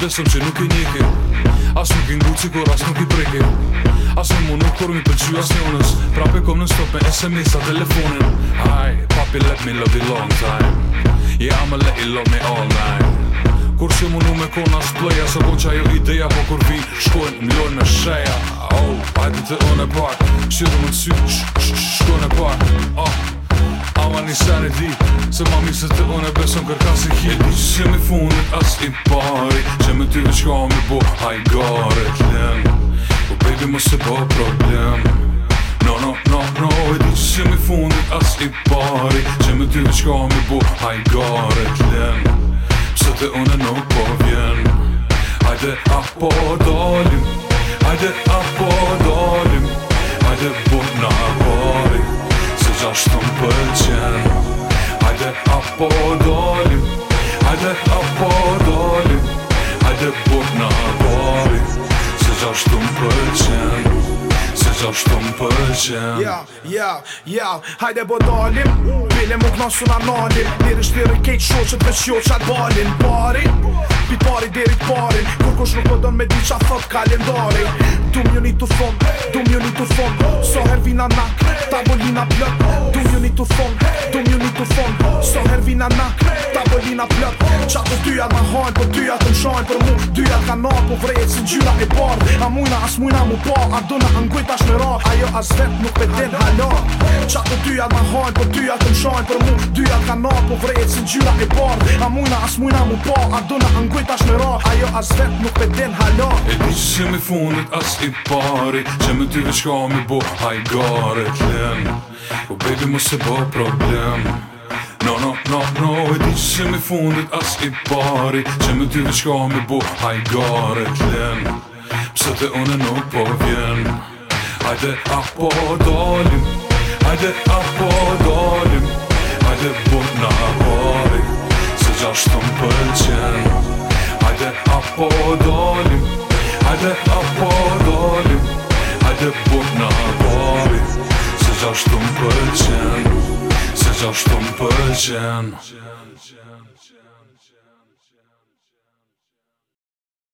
Besëm që nuk i njeki As nuk i ngu cikur, as nuk i preki As në mu nuk kur mi pëlqy as një unës Prap kom në stop me SMS-a telefonin Hi, papi let me love you long time Yeah, I'ma let you love me all night Kur që munu me kona s'pleja Së kon po qa jo ideja Po kur vi shkojnë mlojnë me shreja Oh, hajtë të unë e pak Shqyru më të sy, shkojnë e pak Oh, I'ma një sanë e se ma mi se të unë e besëm kërka si hi E di që jemi funit as i pari Që me ty veçka me bo hajgare Klen, po baby mos se bo problem No, no, no, no E di që jemi funit as i pari Që me ty veçka me bo hajgare Klen, pëse të unë e nuk po vjen Hajde apo dalim Hajde apo dalim Hajde bo po në pari Se gjashtë të më pëlqen po dolli Hajde ha po dolli Hajde buk po na bari Se gja shtum më përqen Se gja shtum më përqen Ja, ja, ja Hajde po dolli Pile më knas u na nalli Diri shtiri kejt shoqet veç jo qatë balin Bari pi pari diri të parin Kur kush nuk po pëdon me di qa thot kalendari Dumjoni të fond, dumjoni të fond Soher vina nak, tabolina plët mi të fond, du mi të fond So her vina na, ta bëllina plët Qa të dyja ma hajnë, për dyja të mshajnë Për mu, dyja ka na, po vrejt si gjyra e bardh A mujna, as mujna mu pa, a do në angujt ashtë në rad Ajo as vet nuk pëtet halat dyja ma hajnë, po dyja të më shajnë Për mu dyja ka na, po vrejt si gjyra e barë A mujna as mujna mu pa, a do në angujt ash me rarë Ajo as vet nuk pe den halarë E di që që me fundet as i pari Që me ty veçka me bo hajgare Klen, po baby mu se bo problem No, no, no, no E di që që me fundet as i pari Që me ty veçka me bo hajgare Klen, pësët te une nuk po vjen Ajde, apo dalim Hajde apo dolim Hajde bunt në hori Se gjashtu më pëlqen Hajde apo dolim Hajde apo dolim Hajde bunt në hori Se gjashtu më pëlqen Se gjashtu më pëlqen